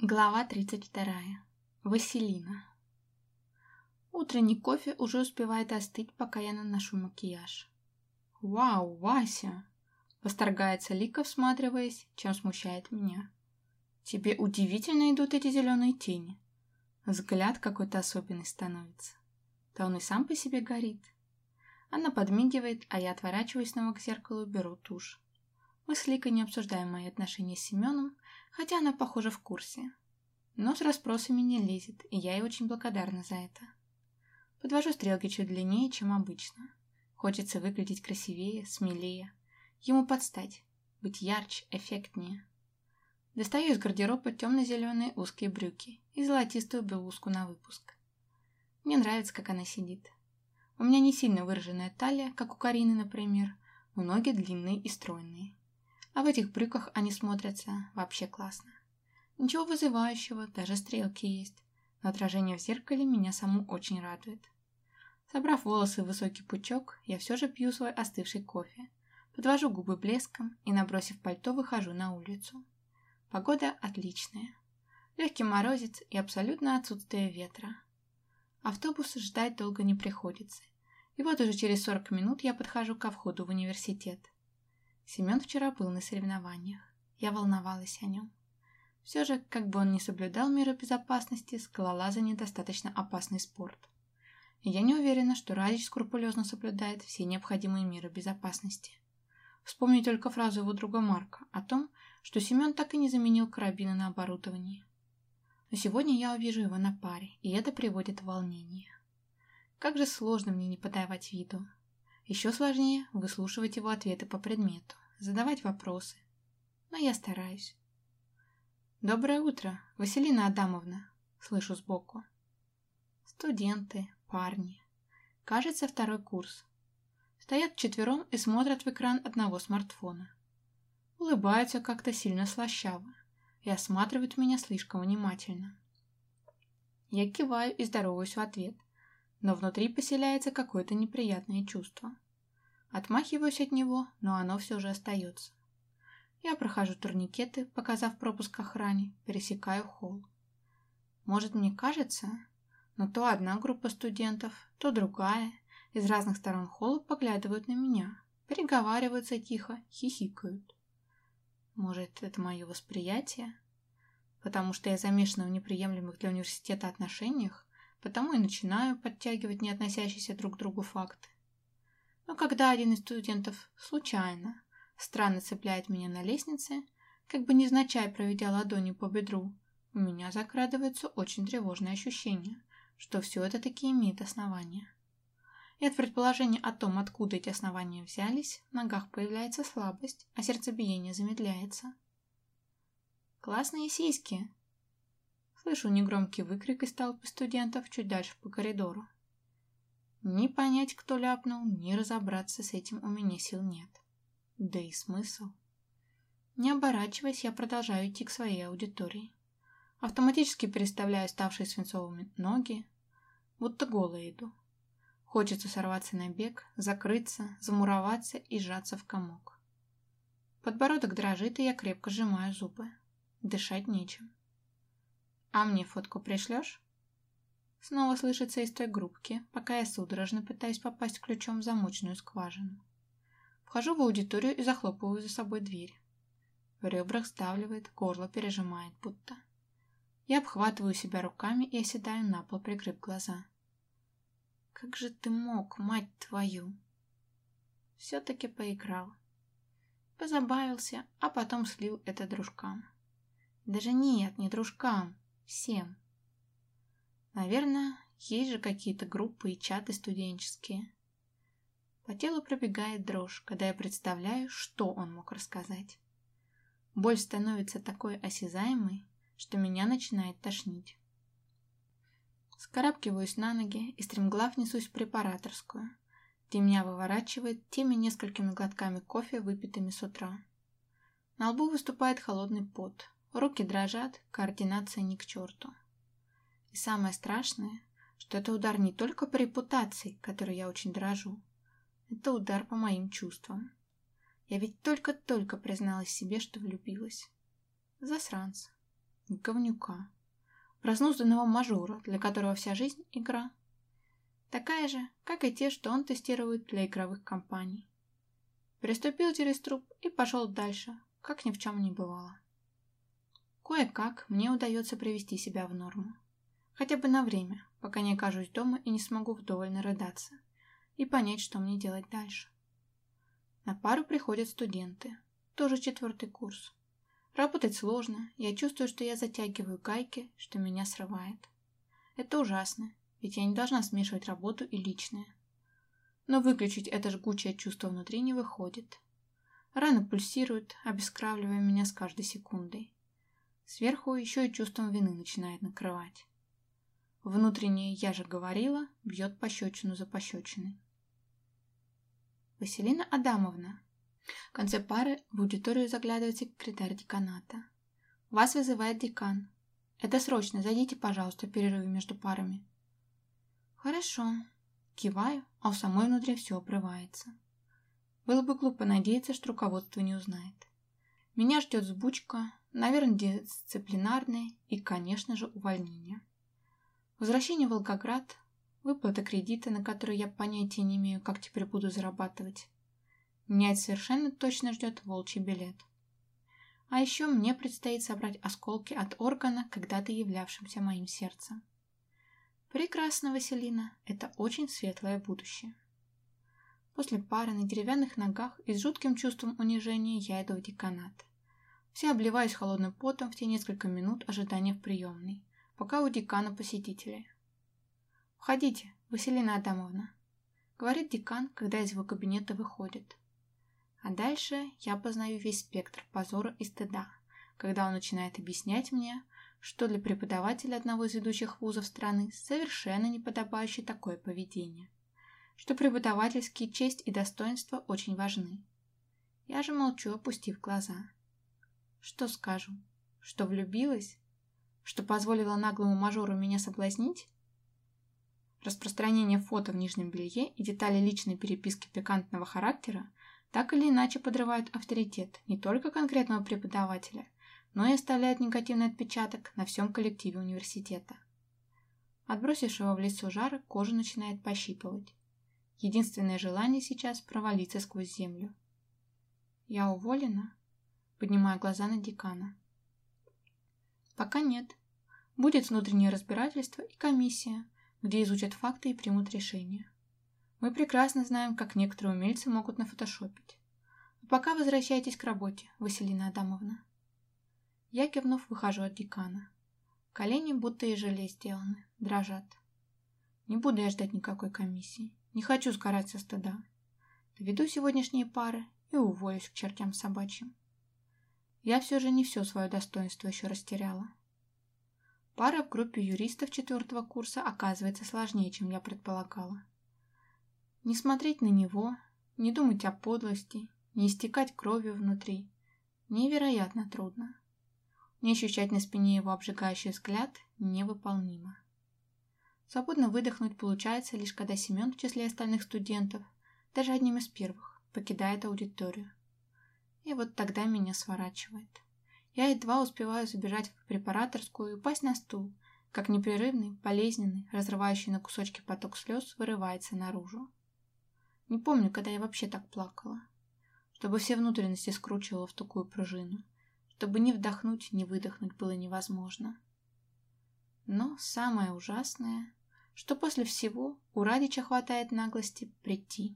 Глава 32. Василина. Утренний кофе уже успевает остыть, пока я наношу макияж. «Вау, Вася!» — восторгается Лика, всматриваясь, чем смущает меня. «Тебе удивительно идут эти зеленые тени. Взгляд какой-то особенный становится. Да он и сам по себе горит». Она подмигивает, а я отворачиваюсь снова к зеркалу и беру тушь. Мы с Ликой не обсуждаем мои отношения с Семеном, хотя она, похоже, в курсе. Но с расспросами не лезет, и я ей очень благодарна за это. Подвожу стрелки чуть длиннее, чем обычно. Хочется выглядеть красивее, смелее. Ему подстать, быть ярче, эффектнее. Достаю из гардероба темно-зеленые узкие брюки и золотистую блузку на выпуск. Мне нравится, как она сидит. У меня не сильно выраженная талия, как у Карины, например, но ноги длинные и стройные. А в этих брюках они смотрятся вообще классно. Ничего вызывающего, даже стрелки есть. Но отражение в зеркале меня саму очень радует. Собрав волосы в высокий пучок, я все же пью свой остывший кофе. Подвожу губы блеском и, набросив пальто, выхожу на улицу. Погода отличная. Легкий морозец и абсолютно отсутствие ветра. Автобус ждать долго не приходится. И вот уже через 40 минут я подхожу ко входу в университет. Семен вчера был на соревнованиях. Я волновалась о нем. Все же, как бы он ни соблюдал меры безопасности, скалолазание достаточно опасный спорт. И я не уверена, что Радич скрупулезно соблюдает все необходимые меры безопасности. Вспомни только фразу его друга Марка о том, что Семен так и не заменил карабины на оборудовании. Но сегодня я увижу его на паре, и это приводит в волнение. Как же сложно мне не подавать виду. Еще сложнее выслушивать его ответы по предмету, задавать вопросы. Но я стараюсь. «Доброе утро, Василина Адамовна!» Слышу сбоку. Студенты, парни. Кажется, второй курс. Стоят четвером и смотрят в экран одного смартфона. Улыбаются как-то сильно слащаво и осматривают меня слишком внимательно. Я киваю и здороваюсь в ответ, но внутри поселяется какое-то неприятное чувство. Отмахиваюсь от него, но оно все же остается. Я прохожу турникеты, показав пропуск охране, пересекаю холл. Может, мне кажется, но то одна группа студентов, то другая, из разных сторон холла поглядывают на меня, переговариваются тихо, хихикают. Может, это мое восприятие? Потому что я замешана в неприемлемых для университета отношениях, потому и начинаю подтягивать не относящиеся друг к другу факты. Но когда один из студентов случайно, странно цепляет меня на лестнице, как бы незначай проведя ладонью по бедру, у меня закрадывается очень тревожное ощущение, что все это таки имеет основания. И от предположения о том, откуда эти основания взялись, в ногах появляется слабость, а сердцебиение замедляется. «Классные сиськи!» Слышу негромкий выкрик из толпы студентов чуть дальше по коридору. Ни понять, кто ляпнул, ни разобраться с этим у меня сил нет. Да и смысл. Не оборачиваясь, я продолжаю идти к своей аудитории. Автоматически переставляю ставшие свинцовыми ноги, будто голая иду. Хочется сорваться на бег, закрыться, замуроваться и сжаться в комок. Подбородок дрожит, и я крепко сжимаю зубы. Дышать нечем. «А мне фотку пришлешь?» Снова слышится из той группки, пока я судорожно пытаюсь попасть ключом в замочную скважину. Вхожу в аудиторию и захлопываю за собой дверь. В ребрах сдавливает, горло пережимает будто. Я обхватываю себя руками и оседаю на пол, прикрыв глаза. «Как же ты мог, мать твою?» Все-таки поиграл. Позабавился, а потом слил это дружкам. Даже нет, не дружкам, Всем. Наверное, есть же какие-то группы и чаты студенческие. По телу пробегает дрожь, когда я представляю, что он мог рассказать. Боль становится такой осязаемой, что меня начинает тошнить. Скарабкиваюсь на ноги и стремглав несусь в препараторскую, где меня выворачивает теми несколькими глотками кофе, выпитыми с утра. На лбу выступает холодный пот, Руки дрожат, координация ни к черту. И самое страшное, что это удар не только по репутации, которой я очень дорожу. Это удар по моим чувствам. Я ведь только-только призналась себе, что влюбилась. Засранца. говнюка, разнузданного мажора, для которого вся жизнь – игра. Такая же, как и те, что он тестирует для игровых компаний. Переступил через труп и пошел дальше, как ни в чем не бывало. Кое-как мне удается привести себя в норму. Хотя бы на время, пока не окажусь дома и не смогу вдоволь нарыдаться. И понять, что мне делать дальше. На пару приходят студенты. Тоже четвертый курс. Работать сложно, я чувствую, что я затягиваю гайки, что меня срывает. Это ужасно, ведь я не должна смешивать работу и личное. Но выключить это жгучее чувство внутри не выходит. Раны пульсируют, обескравливая меня с каждой секундой. Сверху еще и чувством вины начинает накрывать. Внутреннее «я же говорила» бьет пощечину за пощечиной. Василина Адамовна. В конце пары в аудиторию заглядывает секретарь деканата. Вас вызывает декан. Это срочно, зайдите, пожалуйста, в перерыве между парами. Хорошо. Киваю, а у самой внутри все обрывается. Было бы глупо надеяться, что руководство не узнает. Меня ждет сбучка, наверное, дисциплинарное и, конечно же, увольнение. Возвращение в Волгоград, выплата кредита, на который я понятия не имею, как теперь буду зарабатывать. Меня совершенно точно ждет волчий билет. А еще мне предстоит собрать осколки от органа, когда-то являвшимся моим сердцем. Прекрасно, Василина, это очень светлое будущее. После пары на деревянных ногах и с жутким чувством унижения я иду в деканат. Все обливаюсь холодным потом в те несколько минут ожидания в приемной, пока у декана посетители. «Входите, Василина Адамовна», — говорит декан, когда из его кабинета выходит. А дальше я познаю весь спектр позора и стыда, когда он начинает объяснять мне, что для преподавателя одного из ведущих вузов страны совершенно не подобающее такое поведение, что преподавательские честь и достоинство очень важны. Я же молчу, опустив глаза. Что скажу? Что влюбилась? Что позволила наглому мажору меня соблазнить? Распространение фото в нижнем белье и детали личной переписки пикантного характера так или иначе подрывают авторитет не только конкретного преподавателя, но и оставляют негативный отпечаток на всем коллективе университета. Отбросившего в лицо жара кожа начинает пощипывать. Единственное желание сейчас провалиться сквозь землю. Я уволена? поднимая глаза на декана. Пока нет. Будет внутреннее разбирательство и комиссия, где изучат факты и примут решение. Мы прекрасно знаем, как некоторые умельцы могут нафотошопить. А пока возвращайтесь к работе, Василина Адамовна. Я, кивнув, выхожу от декана. Колени будто и желе сделаны, дрожат. Не буду я ждать никакой комиссии. Не хочу сгорать со стыда. Доведу сегодняшние пары и уволюсь к чертям собачьим я все же не все свое достоинство еще растеряла. Пара в группе юристов четвертого курса оказывается сложнее, чем я предполагала. Не смотреть на него, не думать о подлости, не истекать кровью внутри невероятно трудно. Не ощущать на спине его обжигающий взгляд невыполнимо. Свободно выдохнуть получается лишь когда Семен в числе остальных студентов, даже одним из первых, покидает аудиторию. И вот тогда меня сворачивает. Я едва успеваю забежать в препараторскую и упасть на стул, как непрерывный, болезненный, разрывающий на кусочки поток слез вырывается наружу. Не помню, когда я вообще так плакала. Чтобы все внутренности скручивало в такую пружину. Чтобы ни вдохнуть, ни выдохнуть было невозможно. Но самое ужасное, что после всего у Радича хватает наглости прийти.